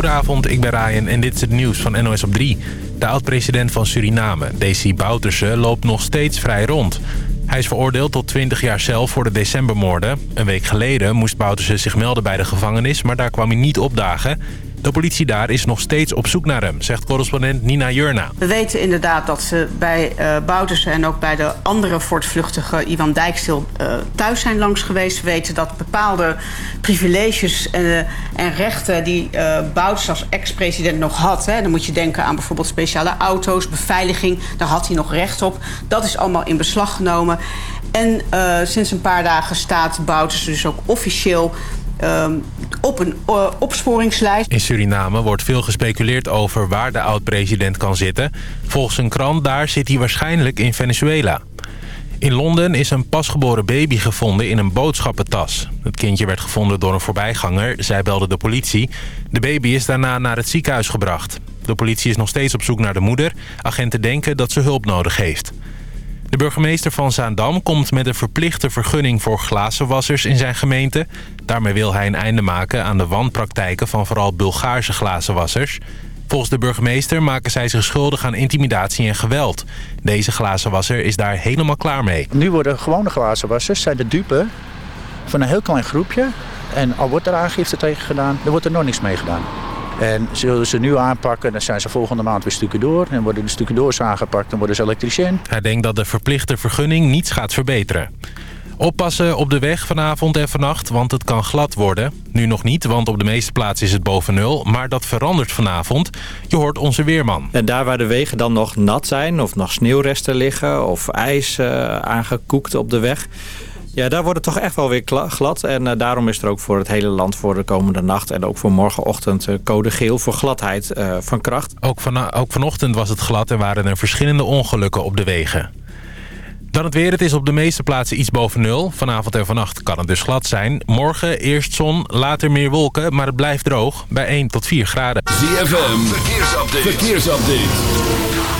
Goedenavond, ik ben Ryan en dit is het nieuws van NOS op 3. De oud-president van Suriname, Desi Bouterse, loopt nog steeds vrij rond. Hij is veroordeeld tot 20 jaar cel voor de decembermoorden. Een week geleden moest Bouterse zich melden bij de gevangenis, maar daar kwam hij niet opdagen. De politie daar is nog steeds op zoek naar hem, zegt correspondent Nina Jurna. We weten inderdaad dat ze bij uh, en ook bij de andere voortvluchtige Ivan Dijkstil uh, thuis zijn langs geweest. We weten dat bepaalde privileges en, uh, en rechten die uh, als ex-president nog had... Hè, dan moet je denken aan bijvoorbeeld speciale auto's, beveiliging, daar had hij nog recht op. Dat is allemaal in beslag genomen. En sinds een paar dagen staat Bouterse dus ook officieel um, op een uh, opsporingslijst. In Suriname wordt veel gespeculeerd over waar de oud-president kan zitten. Volgens een krant daar zit hij waarschijnlijk in Venezuela. In Londen is een pasgeboren baby gevonden in een boodschappentas. Het kindje werd gevonden door een voorbijganger. Zij belde de politie. De baby is daarna naar het ziekenhuis gebracht. De politie is nog steeds op zoek naar de moeder. Agenten denken dat ze hulp nodig heeft. De burgemeester van Zaandam komt met een verplichte vergunning voor glazenwassers in zijn gemeente. Daarmee wil hij een einde maken aan de wanpraktijken van vooral Bulgaarse glazenwassers. Volgens de burgemeester maken zij zich schuldig aan intimidatie en geweld. Deze glazenwasser is daar helemaal klaar mee. Nu worden gewone glazenwassers zijn de dupe van een heel klein groepje. En al wordt er aangifte tegen gedaan, er wordt er nog niks mee gedaan. En zullen ze nu aanpakken, dan zijn ze volgende maand weer stukken door. En worden de stukken doors aangepakt, dan worden ze elektricien. Hij denkt dat de verplichte vergunning niets gaat verbeteren. Oppassen op de weg vanavond en vannacht, want het kan glad worden. Nu nog niet, want op de meeste plaatsen is het boven nul. Maar dat verandert vanavond. Je hoort onze weerman. En daar waar de wegen dan nog nat zijn, of nog sneeuwresten liggen... of ijs uh, aangekoekt op de weg... Ja, daar wordt het toch echt wel weer glad. En uh, daarom is er ook voor het hele land voor de komende nacht... en ook voor morgenochtend uh, code geel voor gladheid uh, van kracht. Ook, van, ook vanochtend was het glad en waren er verschillende ongelukken op de wegen. Dan het weer. Het is op de meeste plaatsen iets boven nul. Vanavond en vannacht kan het dus glad zijn. Morgen eerst zon, later meer wolken, maar het blijft droog. Bij 1 tot 4 graden. ZFM, verkeersupdate. verkeersupdate.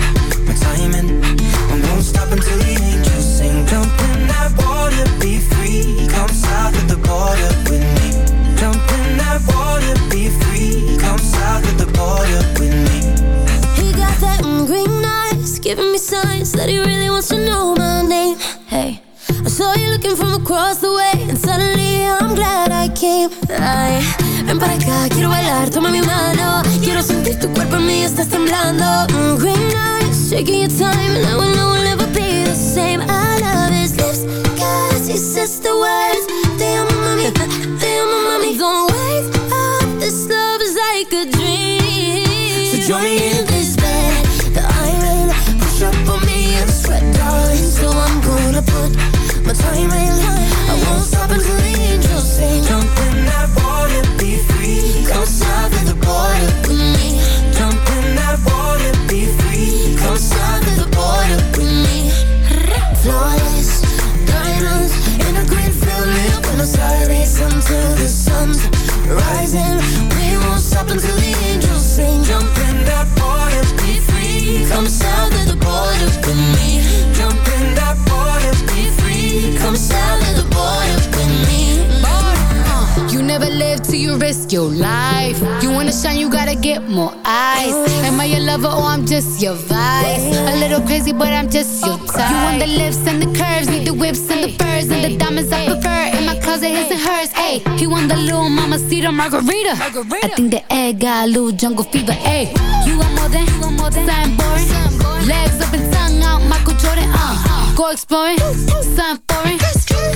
water, be free. Come south the border with me. Jump in that water, be free. Come south the border with me. He got that green eyes Giving me signs that he really wants to know my name. Hey I saw you looking from across the way And suddenly I'm glad I came. Mm, Green eyes, taking your time And I will know we'll never be the same. I Te amo mami, te amo mami Don't wake up, this love is like a dream. So join me in mama cedar margarita. I think the egg got a little jungle fever. Ayy, you want more than, you want more than something boring. Legs up and tongue out, Michael Jordan. Uh, go exploring, something foreign.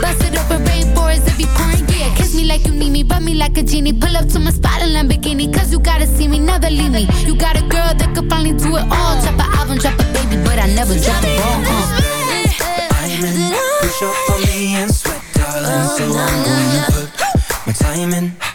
Bust it open, rainforest if you pouring. Yeah, kiss me like you need me, rub me like a genie. Pull up to my spot in Lamborghini, cause you gotta see me, never leave me. You got a girl that could finally do it all. Drop an album, drop a baby, but I never drop a ball. Uh. Diamond, push up on me and sweat, darling. So I'm gonna put my time in.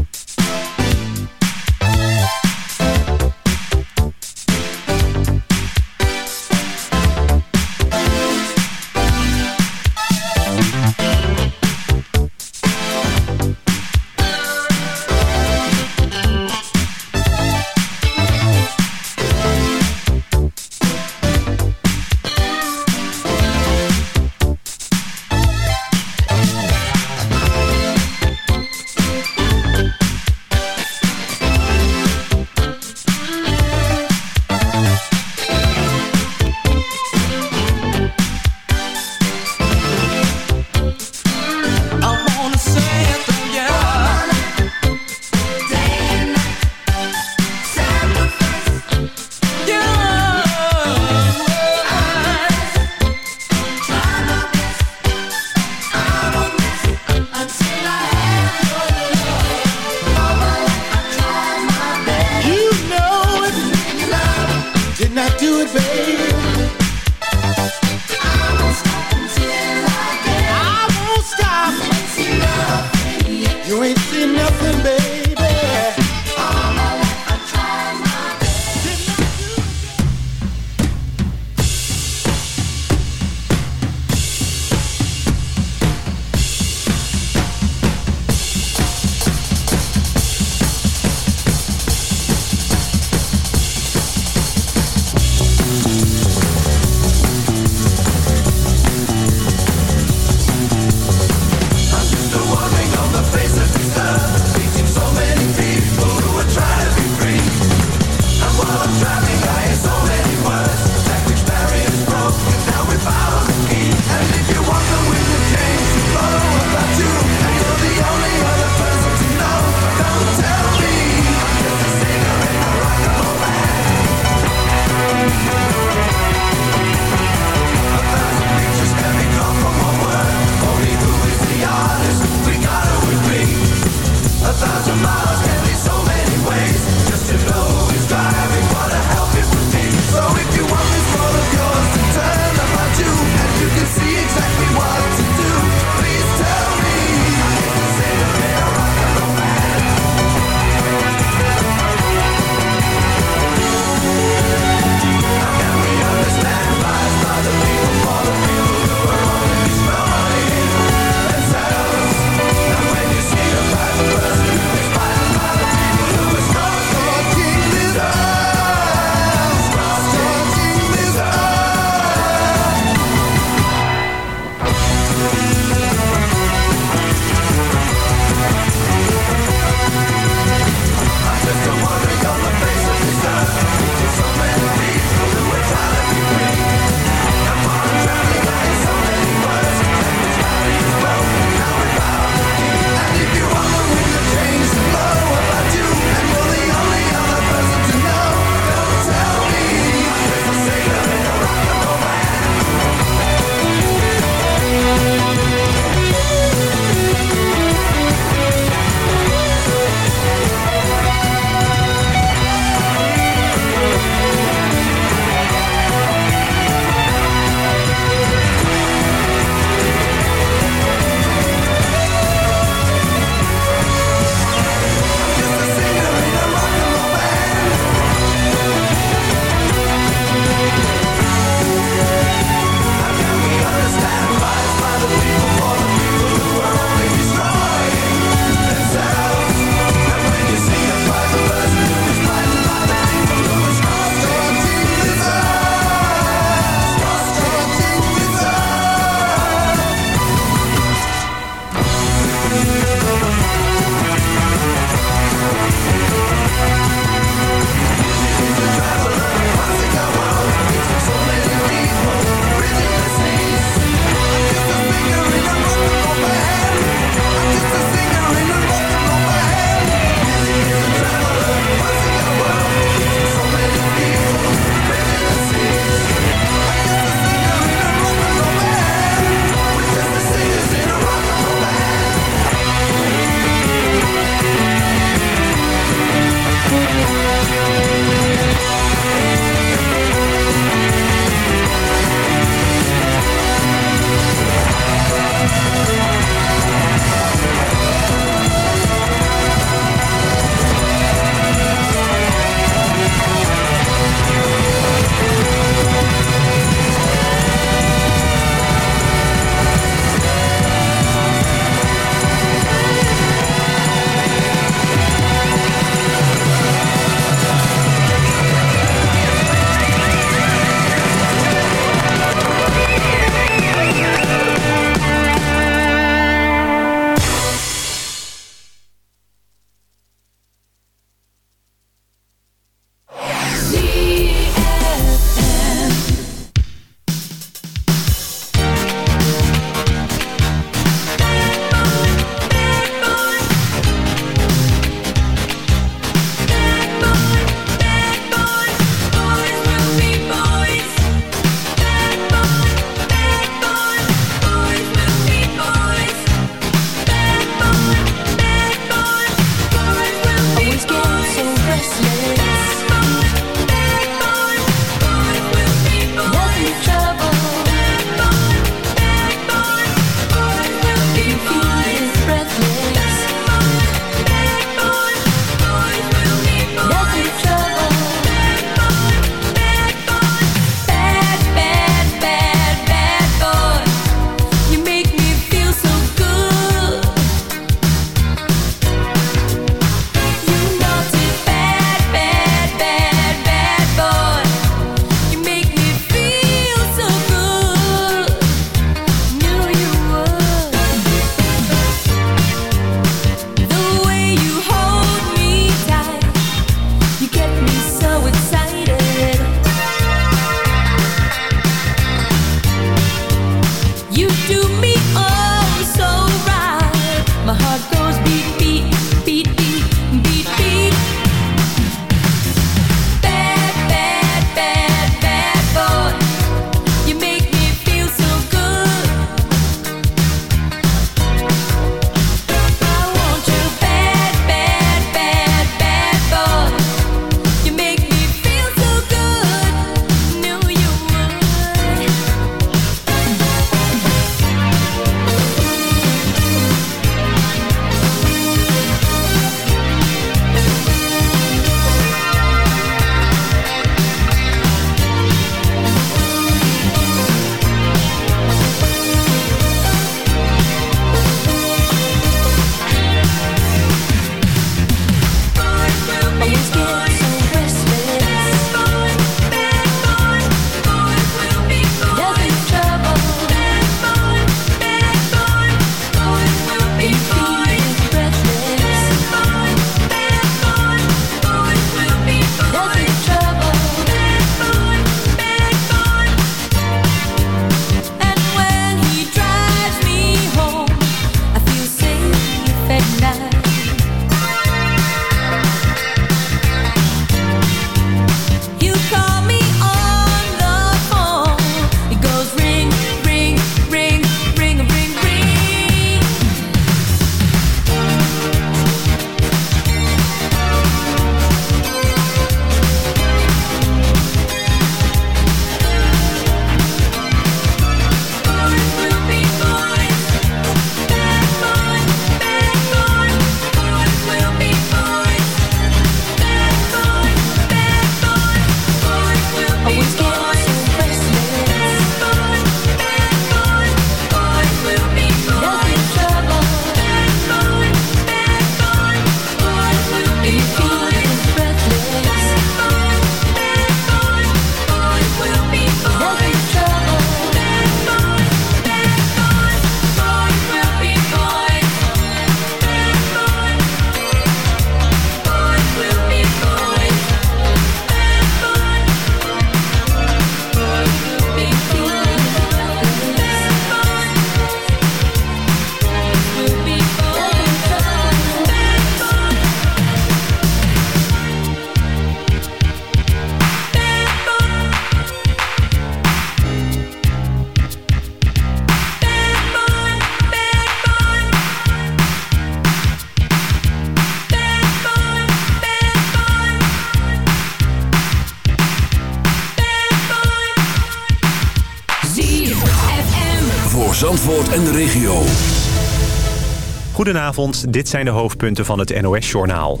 Goedenavond, dit zijn de hoofdpunten van het NOS-journaal.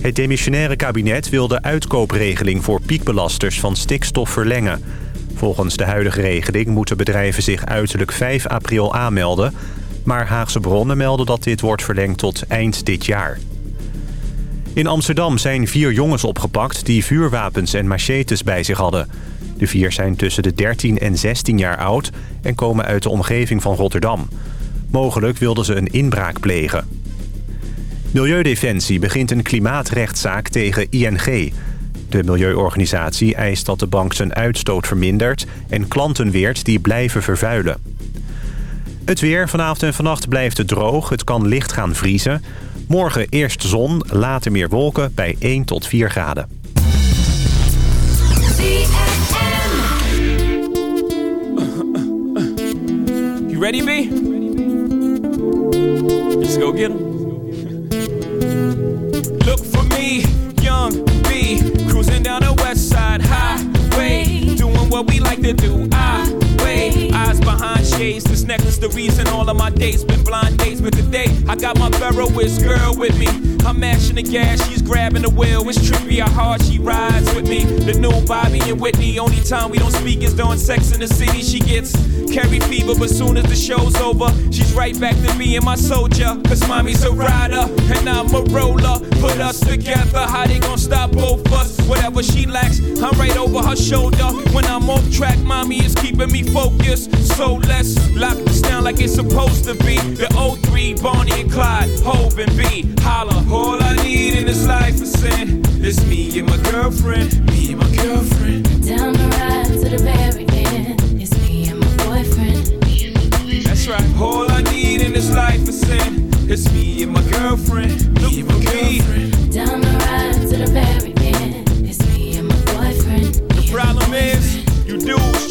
Het demissionaire kabinet wil de uitkoopregeling voor piekbelasters van stikstof verlengen. Volgens de huidige regeling moeten bedrijven zich uiterlijk 5 april aanmelden... maar Haagse bronnen melden dat dit wordt verlengd tot eind dit jaar. In Amsterdam zijn vier jongens opgepakt die vuurwapens en machetes bij zich hadden. De vier zijn tussen de 13 en 16 jaar oud en komen uit de omgeving van Rotterdam. Mogelijk wilden ze een inbraak plegen. Milieudefensie begint een klimaatrechtszaak tegen ING. De milieuorganisatie eist dat de bank zijn uitstoot vermindert... en klanten weert die blijven vervuilen. Het weer vanavond en vannacht blijft het droog. Het kan licht gaan vriezen. Morgen eerst zon, later meer wolken bij 1 tot 4 graden. You ready, B? Let's go get 'em. Look for me, young B, cruising down the west side highway, doing what we like to do. I wait, eyes behind shades. This necklace, the reason all of my dates been blind dates. But today, I got my Ferroist girl with me. I'm mashing the gas, she's grabbing the wheel. It's trippy how hard she rides with me. The new Bobby and Whitney. Only time we don't speak is during sex in the city. She gets Carrie fever, but soon as the show's over, she's right back to being my soldier. Cause mommy's a rider and I'm a roller. Put us together, how they gonna stop both us? Whatever she lacks, I'm right over her shoulder. When I'm off track, mommy is keeping me focused. So let's lock this down like it's supposed to be. The O3, Bonnie and Clyde, Hov and B. Holla, all I need in this life is sin. It's me and my girlfriend, me and my girlfriend. Down the ride to the end. It's me and my boyfriend. That's right. All I need in this life is sin. It's me and my girlfriend. Me and my girlfriend. Down the ride to the very end. It's me and my boyfriend. The problem is,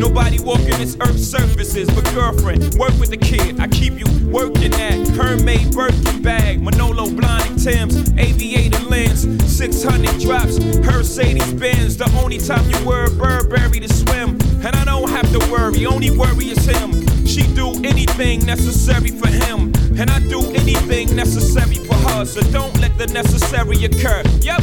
Nobody walking this earth's surfaces. But girlfriend, work with the kid. I keep you working at Hermès Birkin bag, Manolo Blahnik Tim's, aviator lens, 600 drops, Mercedes Benz. The only time you wear Burberry to swim. And I don't have to worry, only worry is him. She do anything necessary for him. And I do anything necessary for her. So don't let the necessary occur. Yep.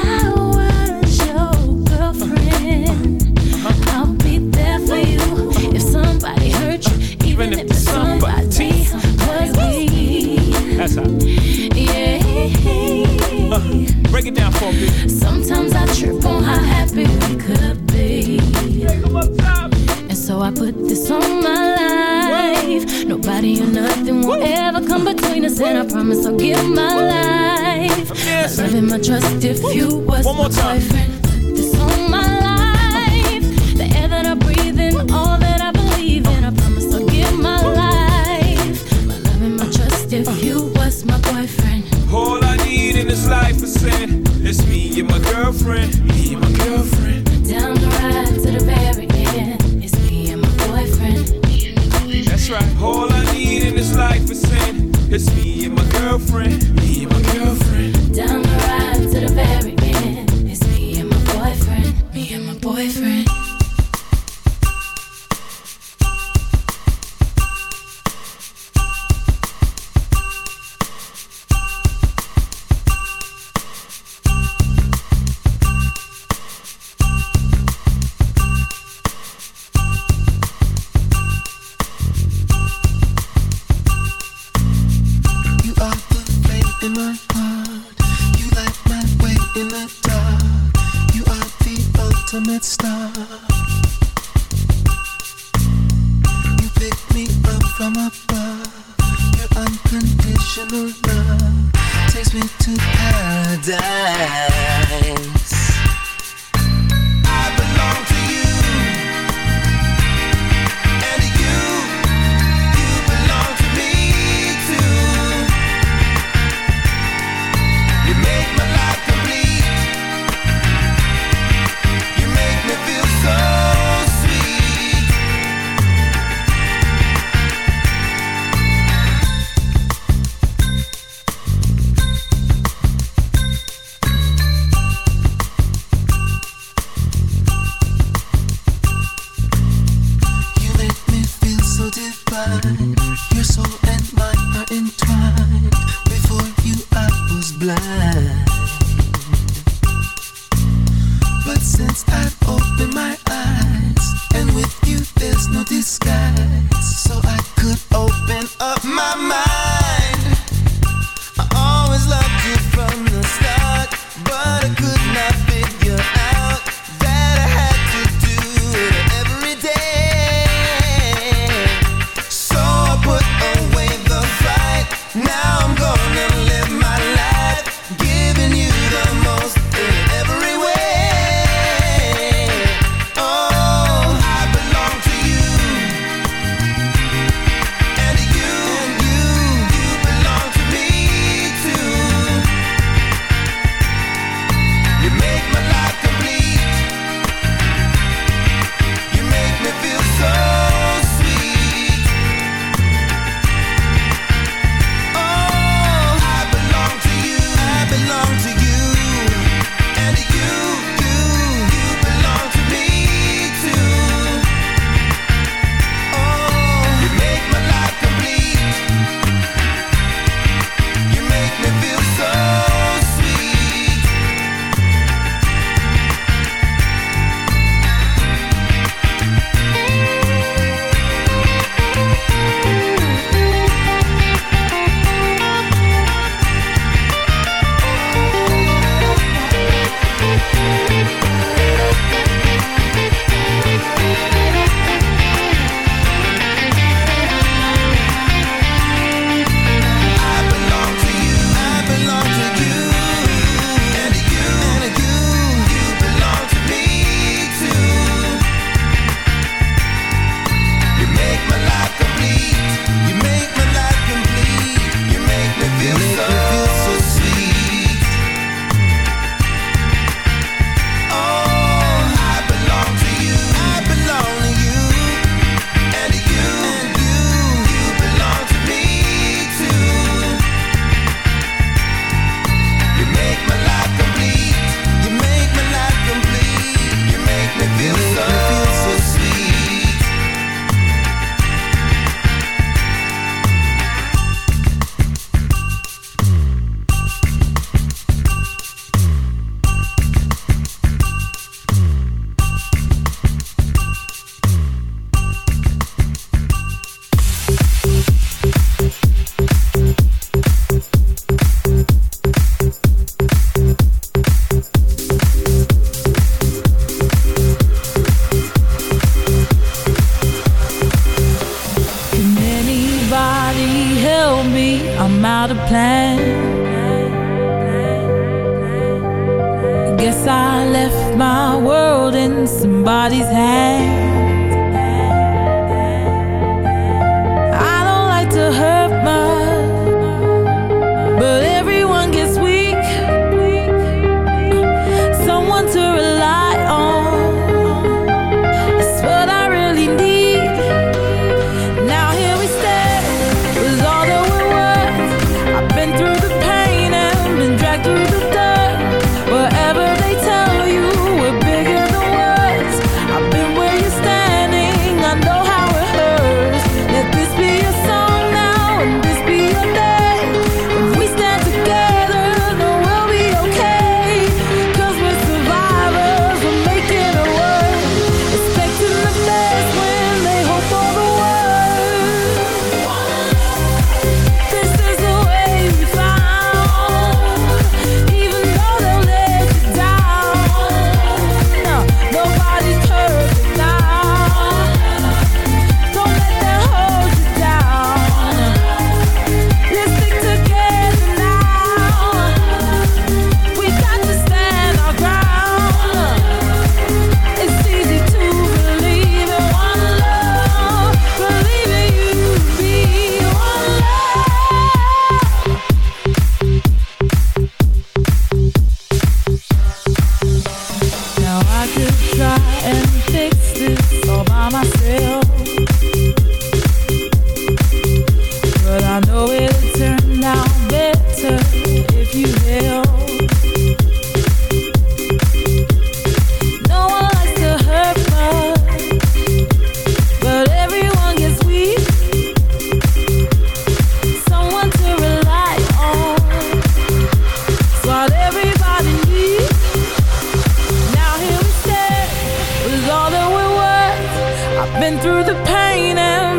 My love and my trust if you was One more my time. boyfriend.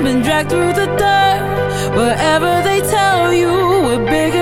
been dragged through the dirt. Wherever they tell you we're bigger.